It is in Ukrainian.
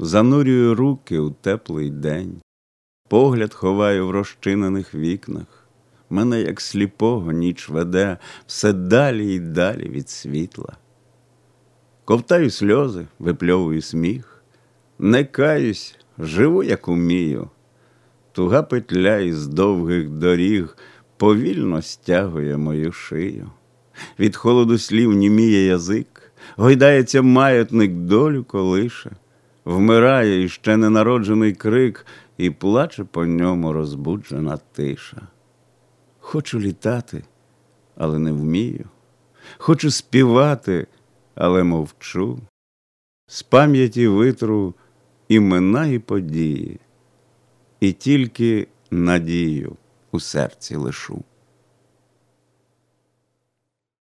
занурюю руки у теплий день, погляд ховаю в розчинених вікнах. Мене, як сліпого, ніч веде все далі й далі від світла. Ковтаю сльози, випльовую сміх, не каюсь, живу, як умію. Туга петля із довгих доріг повільно стягує мою шию. Від холоду слів німіє язик, гойдається маятник долю колише, вмирає іще ненароджений крик, і плаче по ньому розбуджена тиша. Хочу літати, але не вмію. Хочу співати, але мовчу. З пам'яті витру імена і події, і тільки надію у серці лишу.